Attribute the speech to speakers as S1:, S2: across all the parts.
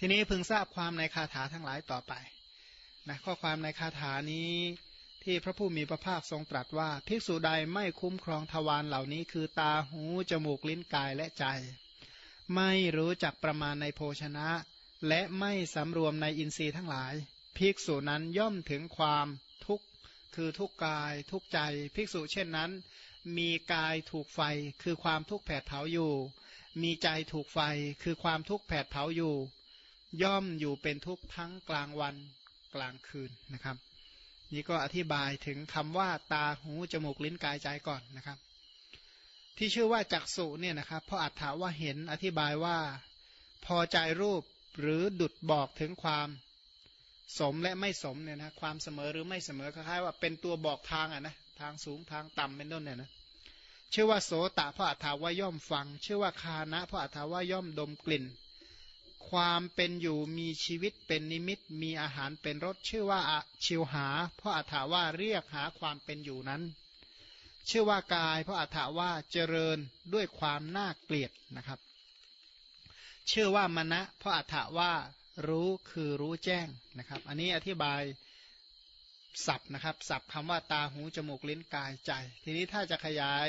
S1: ทีนี้พึงทราบความในคาถาทั้งหลายต่อไปนะข้อความในคาถานี้ที่พระผู้มีพระภาคทรงตรัสว่า ภิกษุใดไม่คุ้มครองทวารเหล่านี้ คือตาหูจมูกลิ้นกายและใจ ไม่รู้จักประมาณในโภชนะ และไม่สำรวมในอินทรีย์ทั้งหลาย ภิกษุนั้นย่อมถึงความทุกข์คือทุกกายทุกใจ ภิกษุเช่นนั้น มีกายถูกไฟคือความทุกข์แผดเผาอยู่ มีใจถูกไฟคือความทุกข์แผดเผาอยู่ ย่อมอยู่เป็นทุกข์ทั้งกลางวันกลางคืนนะครับ นี่ก็อธิบายถึงคำว่าตาหูจมูกลิ้นกายใจก่อนนะครับ ที่ชื่อว่าจักสุเนี่ยนะครับเพราะอัตถาว่าเห็นอธิบายว่า พอใจรูปหรือดุดบอกถึงความสมและไม่สมเนี่ยนะความเสมอหรือไม่เสมอคล้ายๆว่าเป็นตัวบอกทางอะนะทางสูงทางต่ำเป็นต้นเนี่ยนะชื่อว่าโสตะพระอัตถาว่าย่อมฟัง ชื่อว่าคานะพระอัตถาว่าย่อมดมกลิ่น ความเป็นอยู่มีชีวิตเป็นนิมิตมีอาหารเป็นรสชื่อว่าชิวหา เพราะอัถาว่าเรียกหาความเป็นอยู่นั้น ชื่อว่ากาย เพราะอัถาว่าเจริญด้วยความน่าเกลียดนะครับ ชื่อว่ามณะเพราะอัถาว่ารู้คือรู้แจ้งนะครับ อันนี้อธิบายศัพท์นะครับศัพท์คำว่าตาหูจมูกลิ้นกายใจ ทีนี้ถ้าจะขยาย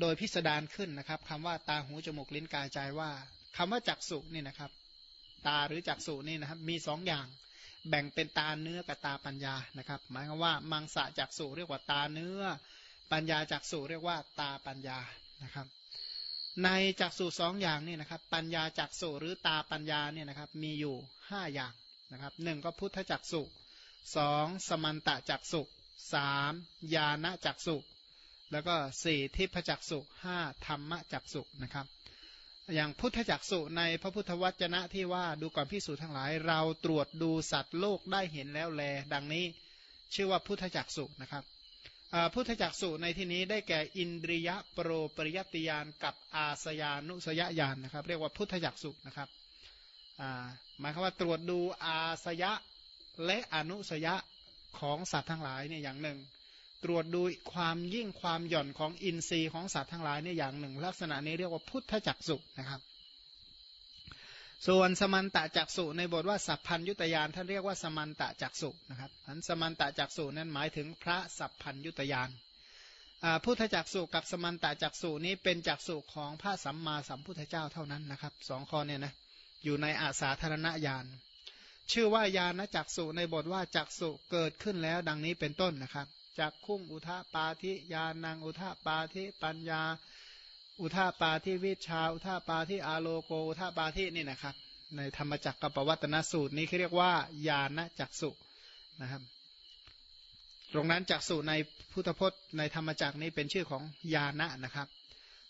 S1: โดยพิสดารขึ้นนะครับคำว่าตาหูจมูกลิ้นกายใจว่า คำว่าจักสุนี่นะครับ ตาหรือจักสุนี่นะครับ มีสองอย่าง แบ่งเป็นตาเนื้อกับตาปัญญานะครับ หมายความว่ามังสะจักสุเรียกว่าตาเนื้อ ปัญญาจักสุเรียกว่าตาปัญญานะครับ ในจักสุสองอย่างนี่นะครับ ปัญญาจักสุหรือตาปัญญาเนี่ยนะครับ มีอยู่ห้าอย่างนะครับหนึ่งก็พุทธจักสุสองสมันตะจักสุสามญาณจักสุแล้วก็สี่ทิพจักสุห้าธรรมจักสุนะครับ อย่างพุทธจักสุในพระพุทธวจนะที่ว่าดูก่อนพิสูจทั้งหลาย เราตรวจดูสัตว์โลกได้เห็นแล้วแล ดังนี้ชื่อว่าพุทธจักสุนะครับพุทธจักสุในที่นี้ได้แก่อินทรียะโปรปริยติยานกับอาสยานุสยญาณนะครับ เรียกว่าพุทธจักสุนะครับหมายความว่าตรวจดูอาสยะและอนุสยะของสัตว์ทั้งหลายเนี่ยอย่างหนึ่ง ตรวจดูความยิ่งความหย่อนของอินทรีย์ของสัตว์ทั้งหลายเนี่ยอย่างหนึ่ง ลักษณะนี้เรียกว่าพุทธจักสุนะครับ ส่วนสมันตะจักสุในบทว่าสัพพัญยุตยานท่านเรียกว่าสมันตะจักสุนะครับอันสมันตะจักสุนั้นหมายถึงพระสัพพัญยุตยานพุทธจักสุกับสมันตะจักสุนี้เป็นจักสุของพระสัมมาสัมพุทธเจ้าเท่านั้นนะครับสองข้อเนี่ยนะอยู่ในอาสาธารณญาณชื่อว่ายานจักสุในบทว่าจักสุเกิดขึ้นแล้วดังนี้เป็นต้นนะครับ จักคุ้งอุทาปาธิยานังอุทาปาธิปัญญา อุทาปาธิวิชา อุทาปาธิอาโลโกอุทาปาธินี่นะครับ ในธรรมจักรกับปวัตนสูตรนี้เขาเรียกว่าญาณจักสุนะครับตรงนั้นจักสุในพุทธพจน์ในธรรมจักรนี้เป็นชื่อของญาณนะครับ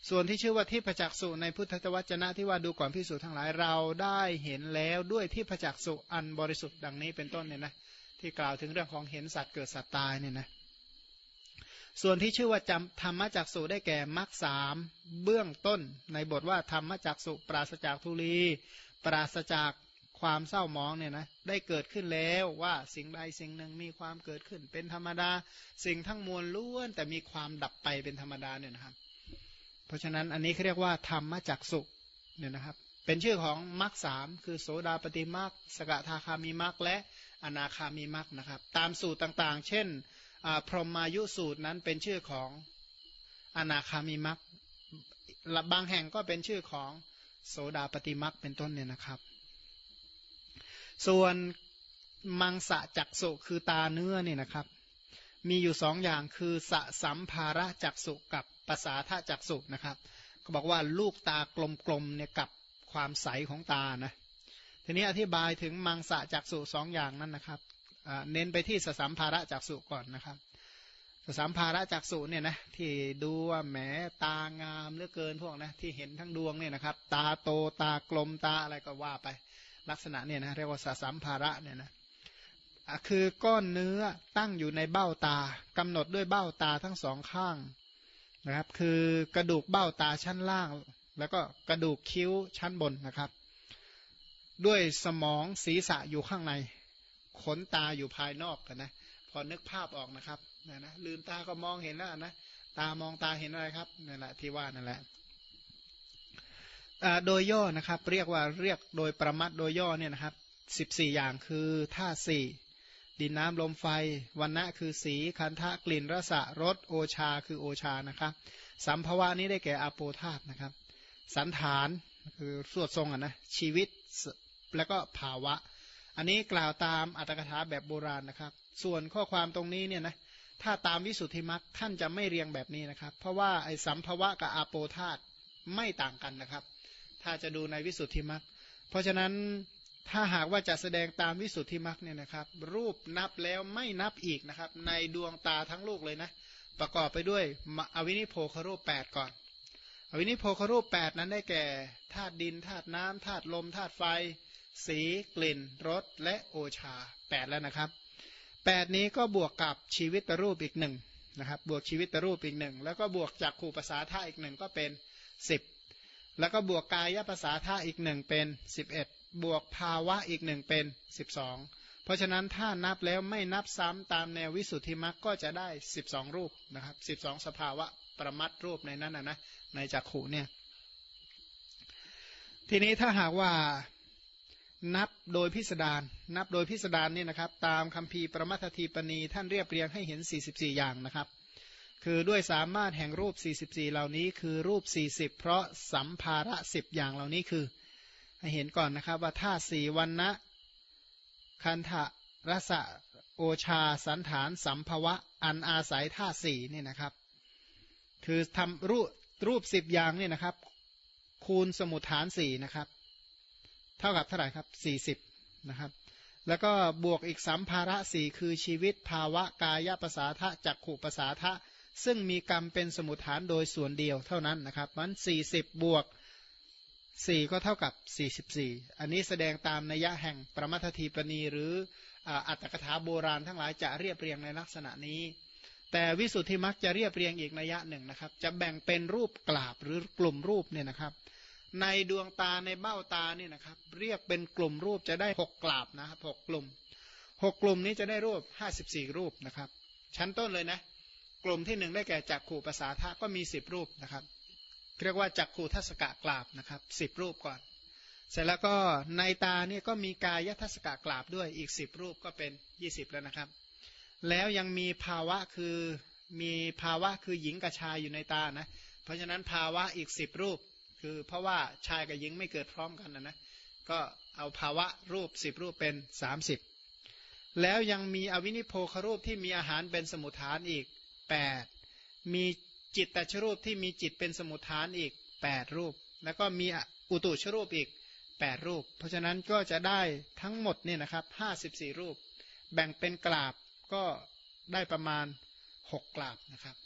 S1: ส่วนที่ชื่อว่าที่ประจักษุในพุทธวจนะที่ว่าดูก่อนพิสูจทั้งหลายเราได้เห็นแล้วด้วยที่ประจักษุอันบริสุทธิ์ดังนี้เป็นต้นเนี่ยนะที่กล่าวถึงเรื่องของเห็นสัตว์เกิดสัตว์ตายเนี่ยนะ ส่วนที่ชื่อว่าจำธรรมจักสุได้แก่มรรคสามเบื้องต้น ในบทว่าธรรมจักสุปราศจากทุลี ปราศจากความเศร้ามองเนี่ยนะได้เกิดขึ้นแล้วว่าสิ่งใดสิ่งหนึ่งมีความเกิดขึ้นเป็นธรรมดา สิ่งทั้งมวลล้วนแต่มีความดับไปเป็นธรรมดาเนี่ยนะครับ เพราะฉะนั้นอันนี้เขาเรียกว่าธรรมจักสุเนี่ยนะครับ เป็นชื่อของมรรคสามคือโสดาปฏิมรรคสกทาคามีมรรคและอนาคามีมรรคนะครับ ตามสูตรต่างๆ เช่น พรหมายุสูตรนั้นเป็นชื่อของอนาคามิมักบางแห่งก็เป็นชื่อของโสดาปฏิมักเป็นต้นเนี่ยนะครับ ส่วนมังสะจักสุคือตาเนื้อเนี่ยนะครับ มีอยู่สองอย่างคือสะสัมภาระจักสุกับภาษาท่าจักสุนะครับ ก็บอกว่าลูกตากลมๆเนี่ยกับความใสของตานะทีนี้อธิบายถึงมังสะจักสุสองอย่างนั้นนะครับ เน้นไปที่สสามภาระจักสุก่อนนะครับ สสามภาระจักสุเนี่ยนะที่ดูว่าแหมตางามเหลือเกินพวกนะที่เห็นทั้งดวงเนี่ยนะครับ ตาโตตากลมตาอะไรก็ว่าไป ลักษณะเนี่ยนะเรียกว่าสสามภาระเนี่ยนะคือก้อนเนื้อตั้งอยู่ในเบ้าตากำหนดด้วยเบ้าตาทั้งสองข้างนะครับ คือกระดูกเบ้าตาชั้นล่าง แล้วก็กระดูกคิ้วชั้นบนนะครับ ด้วยสมองศีรษะอยู่ข้างใน ขนตาอยู่ภายนอกกันนะพอนึกภาพออกนะครับนะนะลืมตาก็มองเห็นแล้วนะตามองตาเห็นอะไรครับนั่นแหละที่ว่านั่นแหละโดยย่อนะครับ เรียกว่าเรียกโดยประมัดโดยย่อเนี่ยนะครับสิบสี่อย่างคือท่าสี่ดินน้ำลมไฟวันณะคือสีคันทะกลิ่นรสะรสโอชาคือโอชานะครับสัมภวะนี้ได้แก่อาโปธาตนะครับ สันฐานคือสวดทรงอะนะชีวิตแล้วก็ภาวะ อันนี้กล่าวตามอัตถกถาแบบโบราณนะครับ ส่วนข้อความตรงนี้เนี่ยนะถ้าตามวิสุทธิมรรคท่านจะไม่เรียงแบบนี้นะครับ เพราะว่าไอ้สัมภวะกับอาโปธาตไม่ต่างกันนะครับ ถ้าจะดูในวิสุทธิมรรคเพราะฉะนั้นถ้าหากว่าจะแสดงตามวิสุทธิมรรคเนี่ยนะครับ รูปนับแล้วไม่นับอีกนะครับ ในดวงตาทั้งลูกเลยนะประกอบไปด้วยอวินิโพครูป 8 ก่อน อวินิโพครูป 8 นั้นได้แก่ธาตุดินธาตุน้ำธาตุลมธาตุไฟ สีกลิ่นรสและโอชา 8 แล้วนะครับ 8 นี้ก็บวกกับชีวิตรูปอีกหนึ่งนะครับ บวกชีวิตรูปอีกหนึ่งแล้วก็บวกจากขู่ภาษาท่าอีกหนึ่งก็เป็น 10 แล้วก็บวกกายภาษาท่าอีกหนึ่งเป็น 11 บวกภาวะอีกหนึ่งเป็น 12 เพราะฉะนั้นถ้านับแล้วไม่นับซ้ำตามแนววิสุทธิมรรคก็จะได้ 12 รูปนะครับ12 สภาวะประมัดรูปในนั้นนะนะในจักขุเนี่ยทีนี้ถ้าหากว่า นับโดยพิสดารนับโดยพิสดารนี่นะครับ ตามคำพีประมัททีปณีท่านเรียบเรียงให้เห็น 44 อย่างนะครับ คือด้วยสามารถแห่งรูป 44 เหล่านี้คือรูป 40 เพราะสัมภาระ 10 อย่างเหล่านี้คือ ให้เห็นก่อนนะครับว่าธาตุสี่วันนะคันทะรสะโอชาสันฐานสัมภวะอันอาศัยธาตุสี่นี่นะครับ คือทำรูปรูปสิบอย่างนี่นะครับ คูณสมุทฐานสี่นะครับ เท่ากับเท่าไหร่ครับสี่สิบนะครับแล้วก็บวกอีกสัมภาระสี่คือชีวิตภาวะกายภาษาทะจักขุภาษาทะ ซึ่งมีกรรมเป็นสมุทฐานโดยส่วนเดียวเท่านั้นนะครับมันสี่สิบวกสี่ก็เท่ากับสี่สิบสี่อันนี้แสดงตามนัยยะแห่งประมัททีปณีหรืออัตถกถาโบราณทั้งหลายจะเรียบเรียงในลักษณะนี้ แต่วิสุทธิมักจะเรียบเรียงอีกนัยยะหนึ่งนะครับ จะแบ่งเป็นรูปกลาบหรือกลุ่มรูปเนี่ยนะครับ ในดวงตาในเบ้าตาเนี่ยนะครับ เรียกเป็นกลุ่มรูปจะได้หกกลาบนะครับหกกลุ่มหกกลุ่มนี้จะได้รูปห้าสิบสี่รูปนะครับ ชั้นต้นเลยนะ กลุ่มที่หนึ่งได้แก่จักขู่ภาษาทะก็มีสิบรูปนะครับ เรียกว่าจักขูทัศกะกราบนะครับสิบรูปก่อน เสร็จแล้วก็ในตาเนี่ยก็มีกายทัศกะกราบด้วยอีกสิบรูปก็เป็นยี่สิบแล้วนะครับ แล้วยังมีภาวะคือมีภาวะคือหญิงกับชายอยู่ในตานะ เพราะฉะนั้นภาวะอีกสิบรูป คือเพราะว่าชายกับหญิงไม่เกิดพร้อมกันนะนะก็เอาภาวะรูปสิบรูปเป็นสามสิบแล้วยังมีอวินิโพครูปที่มีอาหารเป็นสมุทฐานอีกแปดมีจิตตชรูปที่มีจิตเป็นสมุทฐานอีก8รูป แล้วก็มีอุตุชรูปอีก8รูป เพราะฉะนั้นก็จะได้ทั้งหมดเนี่ยนะครับ54รูป แบ่งเป็นกราบก็ได้ประมาณ6กราบนะครับ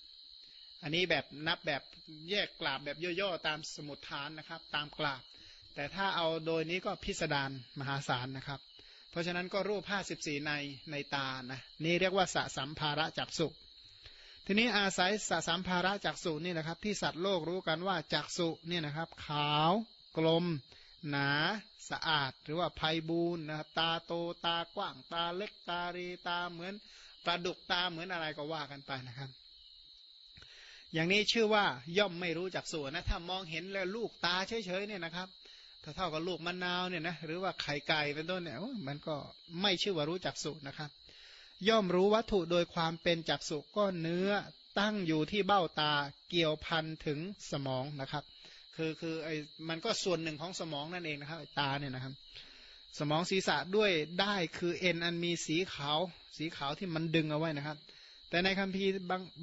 S1: อันนี้แบบนับแบบแยกกราบแบบย่อๆตามสมุทฐานนะครับ ตามกราบ แต่ถ้าเอาโดยนี้ก็พิสดารมหาศาลนะครับ เพราะฉะนั้นก็รูป54ในในตานะนี่เรียกว่าสะสัมภาระจับสุทีนี้อาศัยสสัมภาระจักสุนี่นะครับ ที่สัตว์โลกรู้กันว่าจักสุเนี่ยนะครับ ขาว กลม หนา สะอาด หรือว่าไพบูรณ์นะครับตาโตตากว้างตาเล็กตาเรตาเหมือนปลาดุกตาเหมือนอะไรก็ว่ากันไปนะครับ อย่างนี้ชื่อว่าย่อมไม่รู้จักส่วนนะ ถ้ามองเห็นแล้วลูกตาเฉยๆเนี่ยนะครับถ้าเท่ากับลูกมะนาวเนี่ยนะหรือว่าไข่ไก่เป็นต้นเนี่ยมันก็ไม่ชื่อว่ารู้จักสูนะครับ ย่อมรู้วัตถุโดยความเป็นจักสุก็เนื้อตั้งอยู่ที่เบ้าตาเกี่ยวพันถึงสมองนะครับ คือคือไอ้มันก็ส่วนหนึ่งของสมองนั่นเองนะครับตาเนี่ยนะครับ สมองศีรษะด้วยได้คือเอ็นอันมีสีขาว สีขาวที่มันดึงเอาไว้นะครับ แต่ในคัมภีร์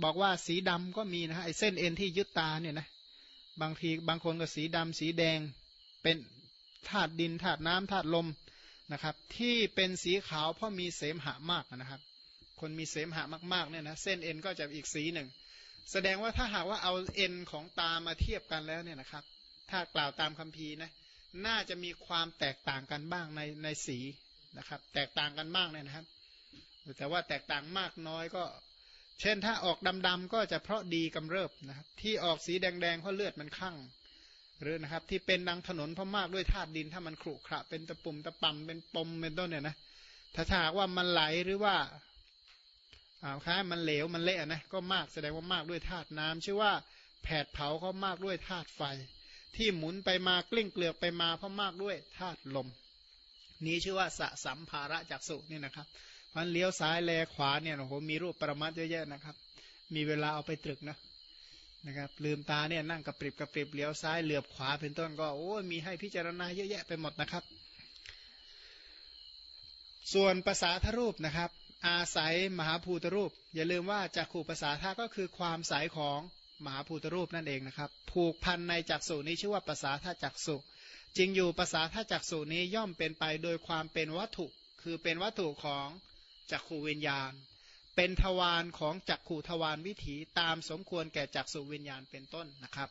S1: บอกว่าสีดำก็มีนะฮะไอเส้นเอ็นที่ยึดตาเนี่ยนะบางทีบางคนก็สีดำสีแดงเป็นธาตุดินธาตุน้ำธาตุลมนะครับ ที่เป็นสีขาวเพราะมีเสมหะมากนะครับ คนมีเสมหะมากๆเนี่ยนะเส้นเอ็นก็จะอีกสีหนึ่ง แสดงว่าถ้าหากว่าเอาเอ็นของตามาเทียบกันแล้วเนี่ยนะครับ ถ้ากล่าวตามคัมภีร์นะน่าจะมีความแตกต่างกันบ้างในในสีนะครับ แตกต่างกันบ้างเนี่ยนะครับ แต่ว่าแตกต่างมากน้อยก็ เช่นถ้าออกดำๆก็จะเพราะดีกำเริบนะครับ ที่ออกสีแดงๆเพราะเลือดมันคั่ง หรือนะครับ ที่เป็นดังถนนเพราะมากด้วยธาตุดินถ้ามันขรุขระ เป็นตะปุ่มตะปำเป็นปมเป็นต้นเนี่ยนะถ้าถากว่ามันไหลหรือว่าอ่าค้ามันเหลวมันเละนะก็มากแสดงว่ามากด้วยธาตุน้ำชื่อว่าแผดเผาเขามากด้วยธาตุไฟ ที่หมุนไปมากลิ้งเกลือกไปมาเพราะมากด้วยธาตุลม นี้ชื่อว่าสสัมภาระจักสุนี่นะครับ พันเลี้ยวซ้ายแลขวาเนี่ยโอ้โหมีรูปประมาทเยอะแยะนะครับ มีเวลาเอาไปตรึกนะนะครับลืมตาเนี่ยนั่งกระปริบกระปริบเลี้ยวซ้ายเหลือบขวาเป็นต้นก็โอ้มีให้พิจารณาเยอะแยะไปหมดนะครับ ส่วนภาษาทรูปนะครับ อาศัยมหาภูตรูป อย่าลืมว่าจักขู่ภาษาท่าก็คือความสายของมหาภูตรูปนั่นเองนะครับ ผูกพันในจักษุนี้ชื่อว่าภาษาท่าจักษุจริงอยู่ภาษาท่าจักษุนี้ย่อมเป็นไปโดยความเป็นวัตถุ คือเป็นวัตถุของ จักขูวิญญาณ เป็นทวารของจักขูทวารวิถีตามสมควรแก่จักษุวิญญาณเป็นต้นนะครับ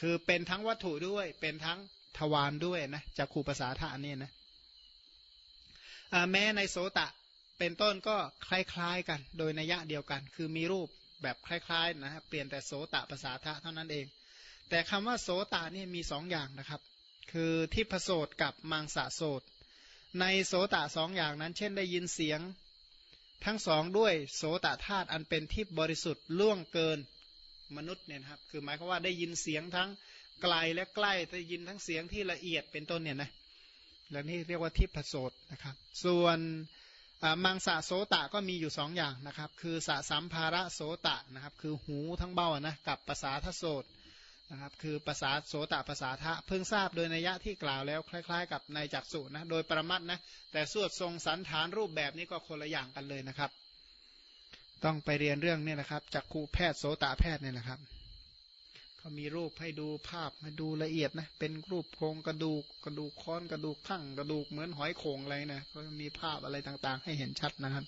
S1: คือเป็นทั้งวัตถุด้วยเป็นทั้งทวารด้วยนะจักขูภาษาท่านี่นะแม้ในโสตะเป็นต้นก็คล้ายๆกัน โดยนัยะเดียวกัน คือมีรูปแบบคล้ายๆนะเปลี่ยนแต่โสตะภาษาทะเท่านั้นเอง แต่คำว่าโสตะนี่มีสองอย่างนะครับ คือทิพโสตกับมังสะโสตในโสตะสองอย่างนั้น เช่นได้ยินเสียง ทั้งสองด้วยโสตธาตุอันเป็นทิพบริสุทธิ์ล่วงเกินมนุษย์เนี่ยครับ คือหมายความว่าได้ยินเสียงทั้งไกลและใกล้ได้ยินทั้งเสียงที่ละเอียดเป็นต้นเนี่ยนะและนี่เรียกว่าทิพโสตนะครับ ส่วนมังสะโสตะก็มีอยู่สองอย่างนะครับ คือสะสัมภาระโสตะนะครับ คือหูทั้งเบ้านะกับภาษาทโสต นะครับคือภาษาโสตภาษาทะเพิ่งทราบโดยนัยะที่กล่าวแล้วคล้าย ๆ กับในจักสุนะโดยประมัดนะแต่สวดทรงสันฐานรูปแบบนี้ก็คนละอย่างกันเลยนะครับ ต้องไปเรียนเรื่องนี้นะครับจักคูแพทย์โสตแพทย์เนี่ยนะครับเขามีรูปให้ดูภาพให้ดูละเอียดนะเป็นรูปโครงกระดูกกระดูกค้อนกระดูกทั้งกระดูกเหมือนหอยโข่งอะไรนะก็มีภาพอะไรต่างๆ ให้เห็นชัดนะครับ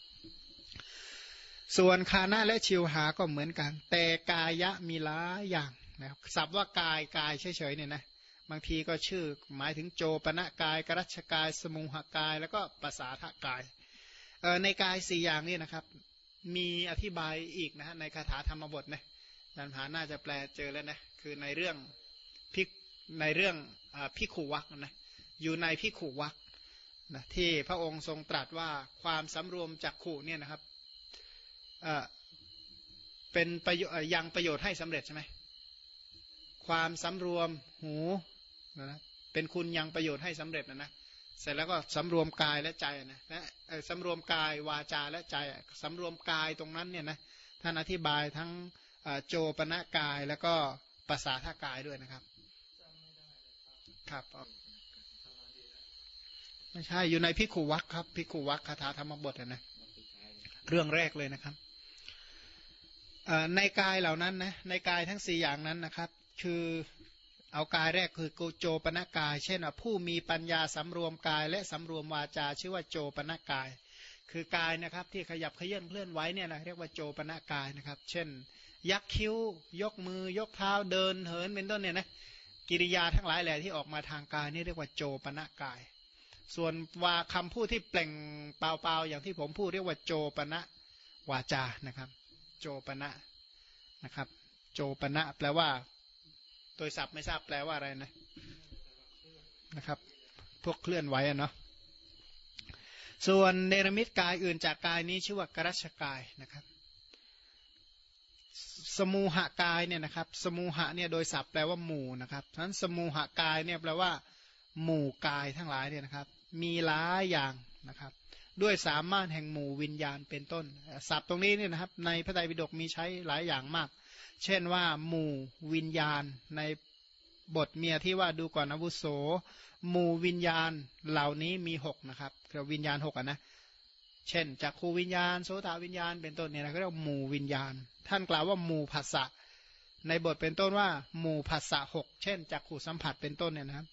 S1: ส่วนคานะและชิวหาก็เหมือนกัน แต่กายะมีหลายอย่าง นะครับศัพท์ว่ากายกายเฉยๆเนี่ยนะบางทีก็ชื่อหมายถึงโจปณะกายกรัชกาย สมุหกาย แล้วก็ภาษาทกายในกายสี่อย่างนี่นะครับ มีอธิบายอีกนะฮะในคาถาธรรมบทนะนันผาน่าจะแปลเจอแล้วนะคือในเรื่องพิกในเรื่องพิขูวักนะอยู่ในพิขูวักนะที่พระองค์ทรงตรัสว่าความสำรวมจากขู่เนี่ยนะครับเป็นประโยชน์ยังประโยชน์ให้สำเร็จใช่ไหม ความสำรวมหูนะเป็นคุณยังประโยชน์ให้สำเร็จนะนะเสร็จแล้วก็สำรวมกายและใจนะนะสำรวมกายวาจาและใจสำรวมกายตรงนั้นเนี่ยนะท่านอธิบายทั้งโจปนกายแล้วก็ภาษาท่ากายด้วยนะครับครับไม่ใช่อยู่ในพิคุวัคครับพิคุวัคคาถาธรรมบทนะเรื่องแรกเลยนะครับในกายเหล่านั้นนะในกายทั้งสี่อย่างนั้นนะครับ คือเอากายแรกคือโจปนกาย เช่นว่าผู้มีปัญญาสำรวมกายและสำรวมวาจา ชื่อว่าโจปนกาย คือกายนะครับที่ขยับเขยื่อนเคลื่อนไหวเนี่ยนะเรียกว่าโจปนกายนะครับ เช่น ยักคิ้วยกมือยกเท้าเดินเหินเป็นต้นเนี่ยนะกิริยาทั้งหลายแหละที่ออกมาทางกายนี่เรียกว่าโจปนกาย ส่วนว่าคำพูดที่เปล่งเปล่าๆอย่างที่ผมพูดเรียกว่าโจปนะวาจานะครับ โจปนะนะครับ โจปนะแปลว่า โดยศัพท์ไม่ทราบแปลว่าอะไรนะนะครับ พวกเคลื่อนไหวอะเนาะส่วนเนรมิตกายอื่นจากกายนี้ชื่อว่ากรัชกายนะครับ สมูหกายเนี่ยนะครับ สมูหะเนี่ยโดยศัพท์แปลว่าหมู่นะครับฉะนั้นสมูหกายเนี่ยแปลว่า หมู่กายทั้งหลายเนี่ยนะครับ มีหลายอย่างนะครับ ด้วยสามารถแห่งหมู่วิญญาณเป็นต้นศัพท์ตรงนี้เนี่ยนะครับ ในพระไตรปิฎกมีใช้หลายอย่างมาก เช่นว่า หมู่วิญญาณในบทเมียที่ว่าดูก่อนอวุโส หมู่วิญญาณเหล่านี้มีหกนะครับคือวิญญาณหกนะ เช่นจากคูวิญญาณโสตวิญญาณ เป็นต้นเนี่ยนะเขาเรียกหมู่วิญญาณ ท่านกล่าวว่าหมู่ผัสสะในบทเป็นต้นว่า หมู่ผัสสะหกเช่นจากขูสัมผัสเป็นต้นเนี่ยนะ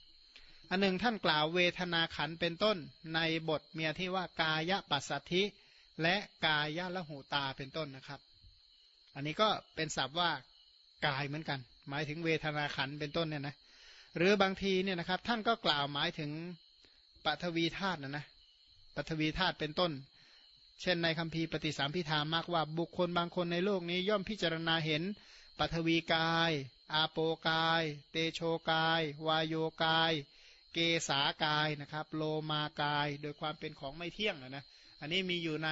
S1: อันหนึ่งท่านกล่าวเวทนาขันเป็นต้นในบทเมียที่ว่ากายปัสสัทธิ และกายละหูตาเป็นต้นนะครับ อันนี้ก็เป็นศัพท์ว่ากายเหมือนกัน หมายถึงเวทนาขันเป็นต้นเนี่ยนะหรือบางทีเนี่ยนะครับ ท่านก็กล่าวหมายถึงปฐวีธาตุนะนะปฐวีธาตุเป็นต้น เช่นในคัมภีร์ปฏิสามพิธามากว่าบุคคลบางคนในโลกนี้ย่อมพิจารณาเห็นปฐวีกาย อาโปกาย เตโชกาย วายโยกาย เกสากายนะครับ โลมากาย โดยความเป็นของไม่เที่ยงนะนะ อันนี้มีอยู่ใน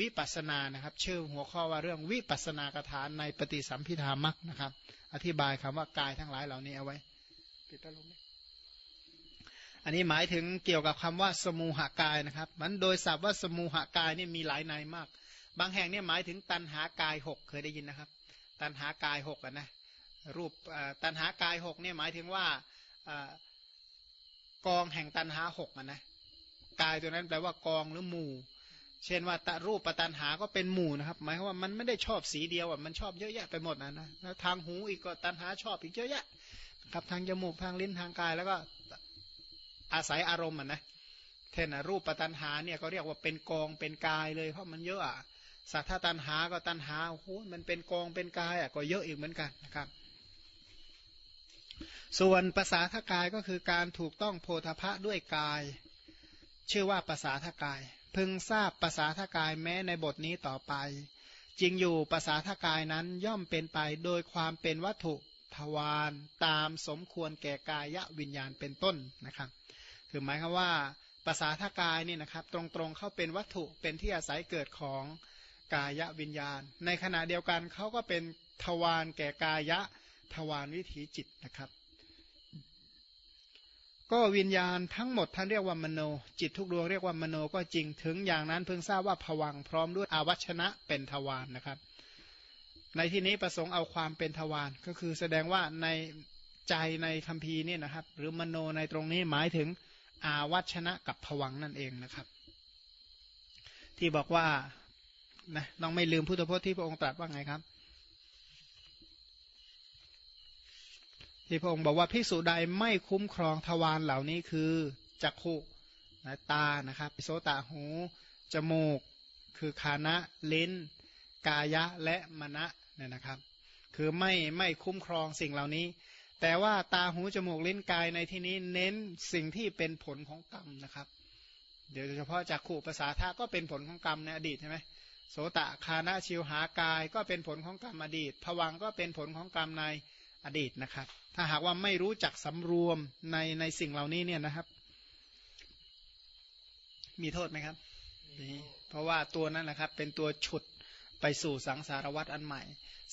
S1: วิปัสนานะครับ ชื่อหัวข้อว่าเรื่องวิปัสนากถาในปฏิสัมพิธามักนะครับ อธิบายคำว่ากายทั้งหลายเหล่านี้เอาไว้ปิดตลงอันนี้หมายถึงเกี่ยวกับคำว่าสมูหากายนะครับ มันโดยศัพท์ว่าสมูหากายนี่มีหลายในมาก บางแห่งเนี่ยหมายถึงตันหากายหกเคยได้ยินนะครับ ตันหากายหกนะรูปตันหากายหกเนี่ยหมายถึงว่ากองแห่งตันหาหกนะกายตัวนั้นแปลว่ากองหรือหมู่ เช่นว่าตรูปปตันหาก็เป็นหมู่นะครับ หมายความว่ามันไม่ได้ชอบสีเดียวอะมันชอบเยอะแยะไปหมดนะนะแล้วทางหูอีกก็ตันหาชอบอีกเยอะแยะครับทางจมูกทางลิ้นทางกายแล้วก็อาศัยอารมณ์อะนะเท่นรูปปตันหาเนี่ยก็เรียกว่าเป็นกองเป็นกายเลยเพราะมันเยอะอะสัทธาตันหาก็ตันหาโอ้โหมันเป็นกองเป็นกายอะก็เยอะอีกเหมือนกันนะครับส่วนภาษาทกายก็คือการถูกต้องโพธพะด้วยกาย ชื่อว่าภาษาทกาย พึงทราบภาษาทกายแม้ในบทนี้ต่อไป จริงอยู่ภาษาทกายนั้นย่อมเป็นไปโดยความเป็นวัตถุทวารตามสมควรแก่กายวิญญาณเป็นต้นนะครับ คือหมายความว่าภาษาทกายนี่นะครับ ตรงๆเข้าเป็นวัตถุเป็นที่อาศัยเกิดของกายวิญญาณ ในขณะเดียวกันเขาก็เป็นทวารแก่กายะทวารวิถีจิตนะครับ ก็วิญญาณทั้งหมดท่านเรียกว่ามโน จิตทุกดวงเรียกว่ามโนก็จริงถึงอย่างนั้นเพิ่งทราบว่าผวังพร้อมด้วยอาวัชนะเป็นทวารนนะครับ ในที่นี้ประสงค์เอาความเป็นทวารก็คือแสดงว่าในใจในคัมภีร์นี่นะครับ หรือมโนในตรงนี้หมายถึงอาวัชนะกับผวังนั่นเองนะครับ ที่บอกว่านะต้องไม่ลืมพุทธพจน์ที่พระองค์ตรัสว่าไงครับ ที่พระองค์บอกว่าภิกษุใดไม่คุ้มครองทวารเหล่านี้คือจักขุนะตานะครับโสตหู จมูก คือคานะลิ้น กายะและมณะเนี่ยนะครับ คือไม่ไม่คุ้มครองสิ่งเหล่านี้ แต่ว่าตาหูจมูกลิ้นกายในที่นี้เน้นสิ่งที่เป็นผลของกรรมนะครับ เดี๋ยวเฉพาะจากขู่ภาษาท่าก็เป็นผลของกรรมในอดีตใช่ไหมโสตคานะชิวหากายก็เป็นผลของกรรมอดีตผวังก็เป็นผลของกรรมใน อดีตนะครับ ถ้าหากว่าไม่รู้จักสำรวมในในสิ่งเหล่านี้เนี่ยนะครับ มีโทษไหมครับนี่เพราะว่าตัวนั้นนะครับ เป็นตัวฉุดไปสู่สังสารวัฏอันใหม่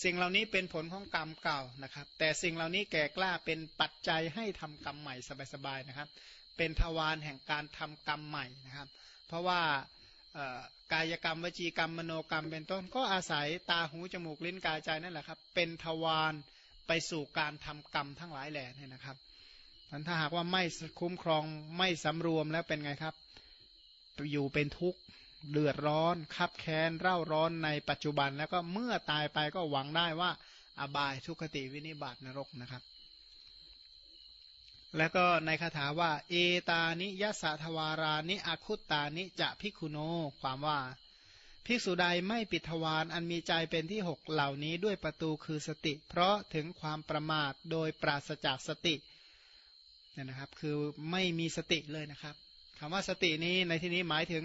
S1: สิ่งเหล่านี้เป็นผลของกรรมเก่านะครับ แต่สิ่งเหล่านี้แก่กล้าเป็นปัจจัยให้ทำกรรมใหม่สบายๆนะครับ เป็นทวารแห่งการทำกรรมใหม่นะครับ เพราะว่ากายกรรมวจีกรรมมโนกรรมเป็นต้นก็อาศัยตาหูจมูกลิ้นกายใจนั่นแหละครับ เป็นทวาร ไปสู่การทำกรรมทั้งหลายแหล่นี่นะครับมันถ้าหากว่าไม่คุ้มครองไม่สำรวมแล้วเป็นไงครับอยู่เป็นทุกข์เดือดร้อนคับแค้นเร่าร้อนในปัจจุบันแล้วก็เมื่อตายไปก็หวังได้ว่าอบายทุกติวินิบาตนรกนะครับ แล้วก็ในคาถาว่า เอตานิยสะทวารานิอคุตตานิจะพิคุโน ความว่า ภิกษุใดไม่ปิดทวารอันมีใจเป็นที่หกเหล่านี้ด้วยประตูคือสติ เพราะถึงความประมาทโดยปราศจากสติเนี่ยนะครับ คือไม่มีสติเลยนะครับคำว่าสตินี้ในที่นี้หมายถึง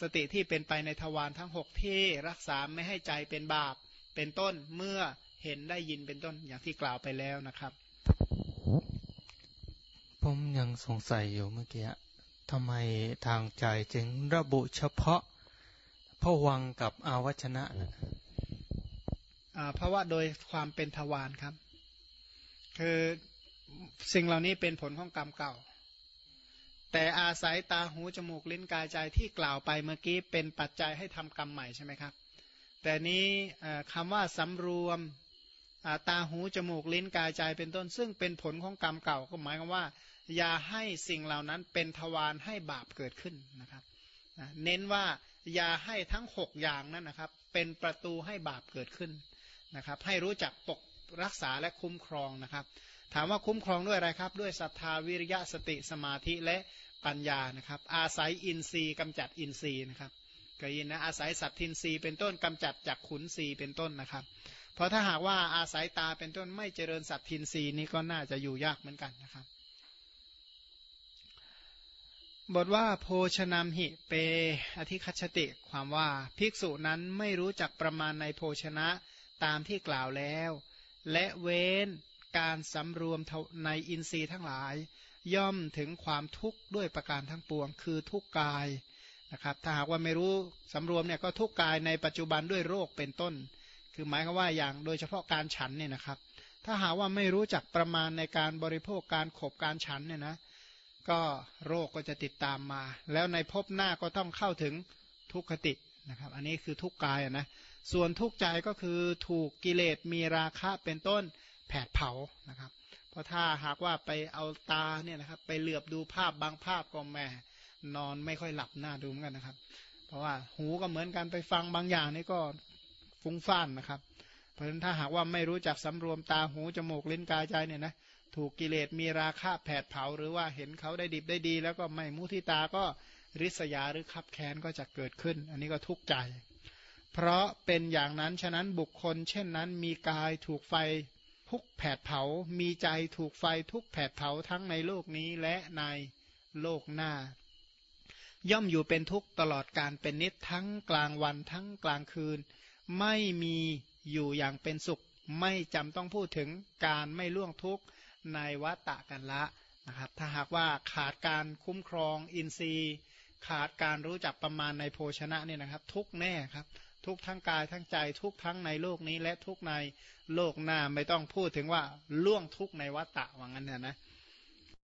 S1: สติที่เป็นไปในทวารทั้งหกที่รักษาไม่ให้ใจเป็นบาป เป็นต้นเมื่อเห็นได้ยินเป็นต้นอย่างที่กล่าวไปแล้วนะครับ
S2: ผมยังสงสัยอยู่เมื่อกี้ทำไมทางใจจึงระบุเฉพาะ วังกับอาวัชนะนะ
S1: เพราะว่าโดยความเป็นทวารครับ คือสิ่งเหล่านี้เป็นผลของกรรมเก่า แต่อาศัยตาหูจมูกลิ้นกายใจที่กล่าวไปเมื่อกี้เป็นปัจจัยให้ทำกรรมใหม่ใช่ไหมครับ แต่นี้คำว่าสำรวมตาหูจมูกลิ้นกายใจเป็นต้น ซึ่งเป็นผลของกรรมเก่าก็หมายความว่า อย่าให้สิ่งเหล่านั้นเป็นทวารให้บาปเกิดขึ้นนะครับเน้นว่า อย่าให้ทั้งหกอย่างนั้นนะครับ เป็นประตูให้บาปเกิดขึ้นนะครับ ให้รู้จักปกรักษาและคุ้มครองนะครับ ถามว่าคุ้มครองด้วยอะไรครับ ด้วยศรัทธาวิริยะสติสมาธิและปัญญานะครับ อาศัยอินทรีย์กำจัดอินทรีย์นะครับก็ยินนะอาศัยสัตทินทรีย์เป็นต้นกำจัดจากขุนทรีย์เป็นต้นนะครับ เพราะถ้าหากว่าอาศัยตาเป็นต้นไม่เจริญสัตทินทรีย์นี้ก็น่าจะอยู่ยากเหมือนกันนะครับ บทว่าโภชนามหิเป อธิคัชติความว่าภิกษุนั้นไม่รู้จักประมาณในโภชนะตามที่กล่าวแล้ว และเว้นการสำรวมในอินทรีย์ทั้งหลาย ย่อมถึงความทุกข์ด้วยประการทั้งปวง คือทุกกายนะครับ ถ้าหากว่าไม่รู้สำรวมเนี่ยก็ทุกกายในปัจจุบันด้วยโรคเป็นต้น คือหมายความว่าอย่างโดยเฉพาะการฉันเนี่ยนะครับ ถ้าหากว่าไม่รู้จักประมาณในการบริโภคการขบการฉันเนี่ยนะ ก็โรคก็จะติดตามมา แล้วในภพหน้าก็ต้องเข้าถึงทุกขตินะครับ อันนี้คือทุกกายนะ ส่วนทุกใจก็คือถูกกิเลสมีราคะเป็นต้นแผดเผานะครับ เพราะถ้าหากว่าไปเอาตาเนี่ยนะครับ ไปเหลือบดูภาพบางภาพก็แม่นอนไม่ค่อยหลับหน้าดูเหมือนกันนะครับ เพราะว่าหูก็เหมือนกันไปฟังบางอย่างนี่ก็ฟุ้งฟ่านนะครับ เพราะฉะนั้นถ้าหากว่าไม่รู้จักสำรวมตาหูจมูกลิ้นกายใจเนี่ยนะ ถูกกิเลสมีราคะแผดเผา หรือว่าเห็นเขาได้ดิบได้ดี แล้วก็ไม่มุทิตาก็ริษยาหรือขับแค้นก็จะเกิดขึ้น อันนี้ก็ทุกข์ใจ เพราะเป็นอย่างนั้นฉะนั้นบุคคล เช่นนั้นมีกายถูกไฟทุกแผดเผา มีใจถูกไฟทุกแผดเผาทั้งในโลกนี้และในโลกหน้า ย่อมอยู่เป็นทุกข์ตลอดการเป็นนิดทั้งกลางวันทั้งกลางคืน ไม่มีอยู่อย่างเป็นสุข ไม่จำต้องพูดถึงการไม่ล่วงทุกข์ ในวัตะกันละนะครับถ้าหากว่าขาดการคุ้มครองอินทรีย์ ขาดการรู้จักประมาณในโภชนะเนี่ยนะครับ ทุกแน่ครับ ทุกทั้งกายทั้งใจทุกทั้งในโลกนี้และทุกในโลกหน้าไม่ต้องพูดถึงว่าล่วงทุกในวัตตะว่างั้นนะนะ